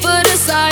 put aside